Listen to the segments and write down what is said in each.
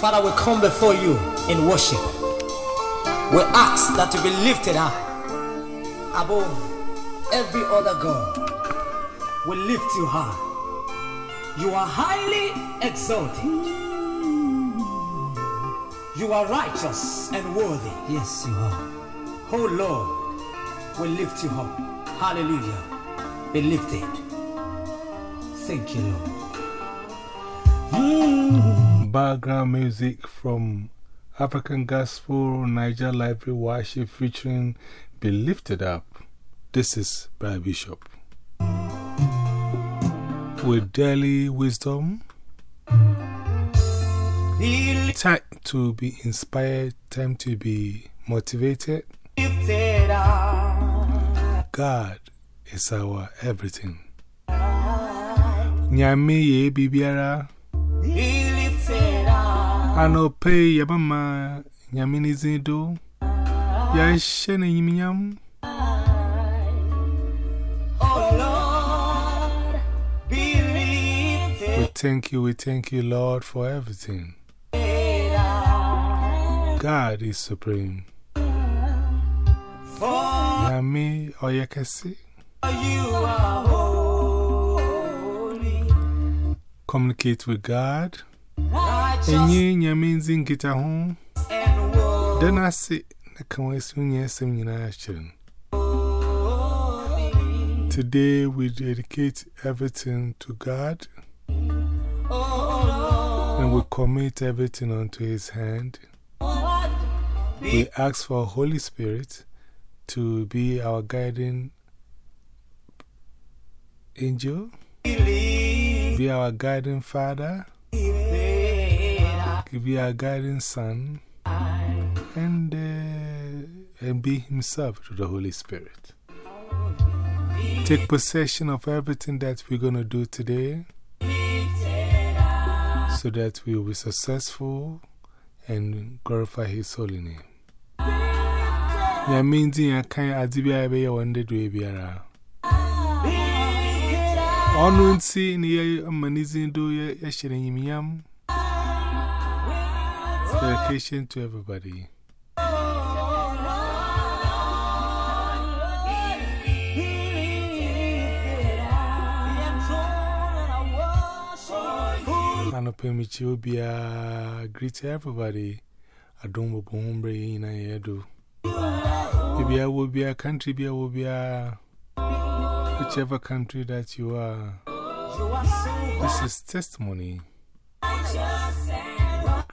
Father, we come before you in worship. We ask that you be lifted high above every other God. We lift you high. You are highly exalted. You are righteous and worthy. Yes, you are. Oh Lord, we lift you up. Hallelujah. Be lifted. Thank you, Lord. Mm. Background music from African Gospel Niger Library Worship featuring Be Lifted Up. This is Brad Bishop. With daily wisdom, time to be inspired, time to be motivated. God is our everything. Nyame ye bibiara. Ano pay yabama nyamini zindo. Ya shene yiminyam. We thank you, we thank you, Lord, for everything. God is supreme. Nyame oyekesi. Communicate with God. Enye nyame nzingita home. Then I say, Nakamwesunye Seminary children. Today we dedicate everything to God. And we commit everything unto His hand. We ask for Holy Spirit to be our guiding angel, be our guiding Father, be our guiding Son, and, uh, and be Himself to the Holy Spirit. Take possession of everything that we're going to do today so that we will be successful and glorify His holy name. Yaminzi ya kan adibia ebe ya wande do ebiara. Onu nti ni ya do ya shere Dedication to everybody. Anopemichi obia greet everybody. Adumbo bombre yina yedo. Bibia will be a country, be will be a whichever country that you are. This is testimony.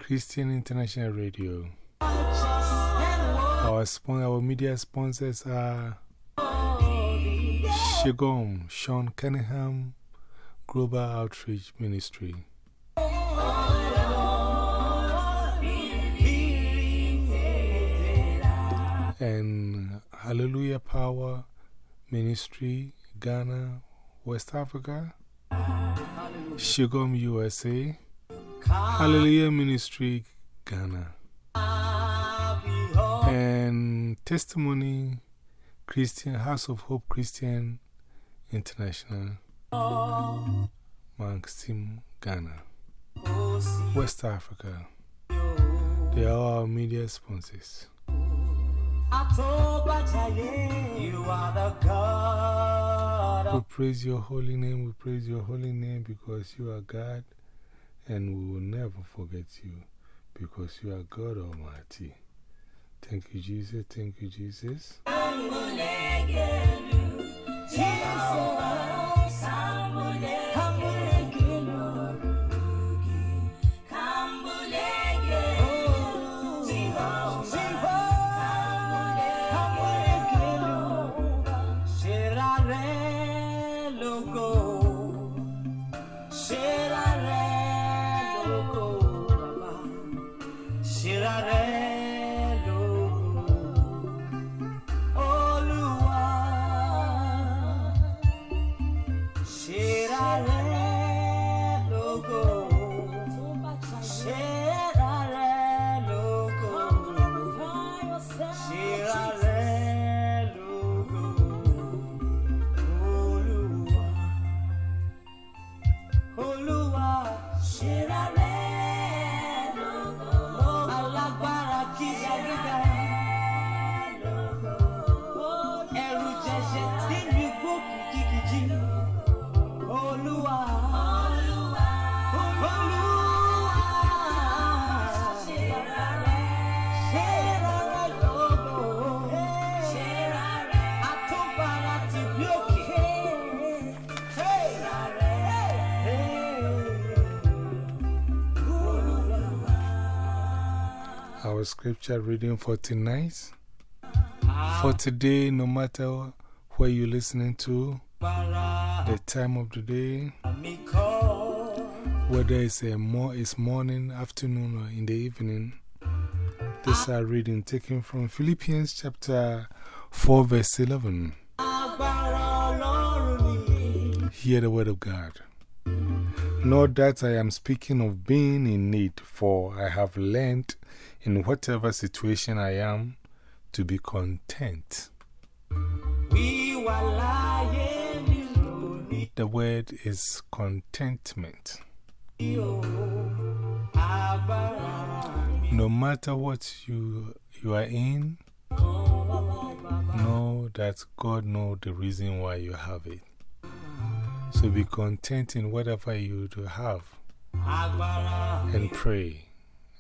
Christian International Radio. Our, our media sponsors are Shigom, Sean Cunningham, Global Outreach Ministry. and Hallelujah Power Ministry, Ghana, West Africa, Shigom USA, Hallelujah Ministry, Ghana, and Testimony Christian House of Hope Christian International, Manxim, Ghana, West Africa. They are our media sponsors. You are the God We praise your holy name, we praise your holy name because you are God and we will never forget you because you are God Almighty. Thank you, Jesus. Thank you, Jesus. Scripture reading for tonight. For today, no matter where you're listening to, the time of the day, whether it's, a mo it's morning, afternoon, or in the evening, this are reading taken from Philippians chapter 4, verse 11. Hear the word of God. Not that I am speaking of being in need, for I have learned in whatever situation I am to be content. The word is contentment. No matter what you, you are in, know that God knows the reason why you have it. So be content in whatever you do have and pray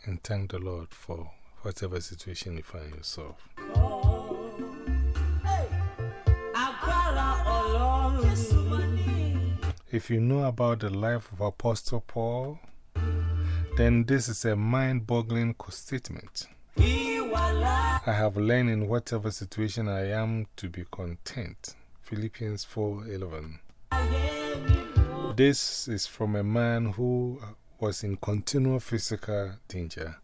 and thank the Lord for whatever situation you find yourself. If you know about the life of Apostle Paul, then this is a mind boggling statement. I have learned in whatever situation I am to be content. Philippians 4 11. This is from a man who uh, was in continual physical danger.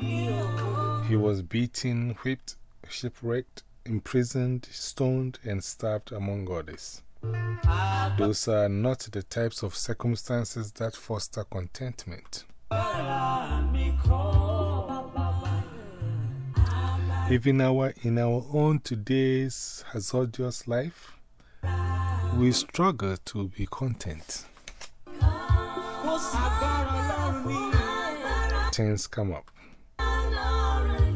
He was beaten, whipped, shipwrecked, imprisoned, stoned, and starved, among others. Those are not the types of circumstances that foster contentment. Even our, in our own today's hazardous life, we struggle to be content. Things come up.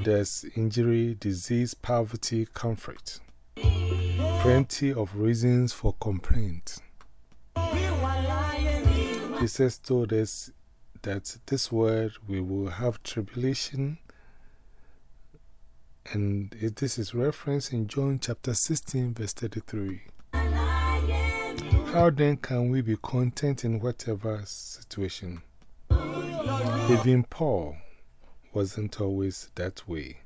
There's injury, disease, poverty, comfort. Plenty of reasons for complaint. Jesus told us that this world we will have tribulation, and this is referenced in John chapter 16, verse 33. How then can we be content in whatever situation? Even Paul wasn't always that way.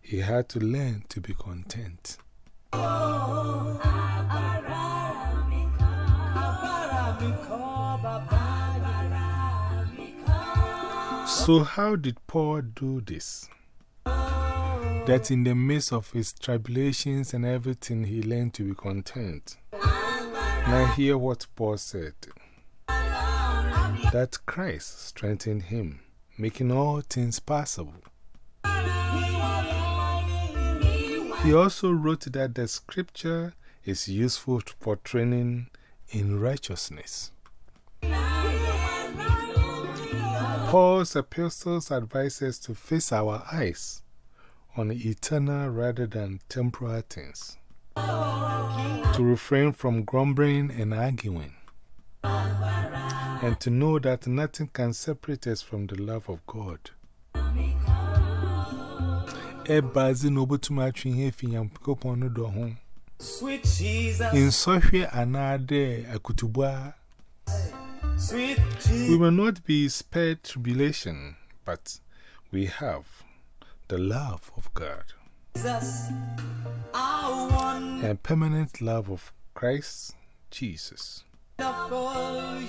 He had to learn to be content. So, how did Paul do this? That in the midst of his tribulations and everything, he learned to be content. Now, hear what Paul said that Christ strengthened him, making all things possible. He also wrote that the scripture is useful for training in righteousness. Paul's epistles advise us to fix our eyes on eternal rather than temporal things to refrain from grumbling and arguing, and to know that nothing can separate us from the love of God. Ebazi no butuma twin hefi yam kopon no. Sweet Jesus. In anade akutubwa. We will not be spared tribulation, but we have the love of God and permanent love of Christ Jesus. You are,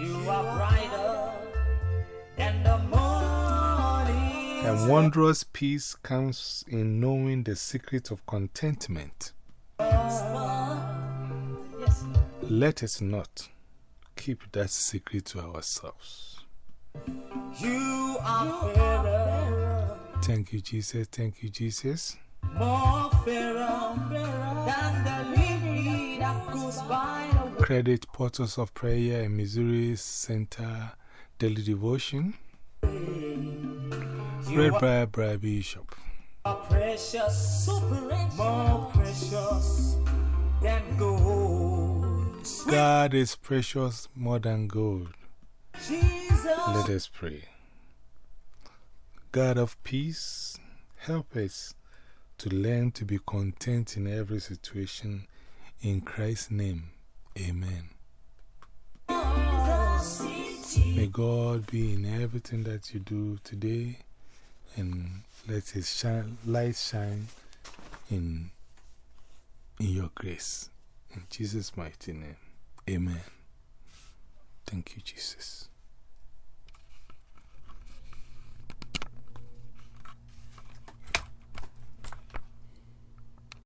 you are and wondrous peace comes in knowing the secret of contentment. Let us not keep that secret to ourselves. You are Thank you, Jesus. Thank you, Jesus. Credit Portals of Prayer in Missouri Center Daily Devotion. Read by Brian Bishop. Precious, more precious than gold. God is precious more than gold. Let us pray. God of peace, help us to learn to be content in every situation. In Christ's name, Amen. May God be in everything that you do today and let His shine, light shine in, in your grace. In Jesus' mighty name. Amen. Thank you, Jesus.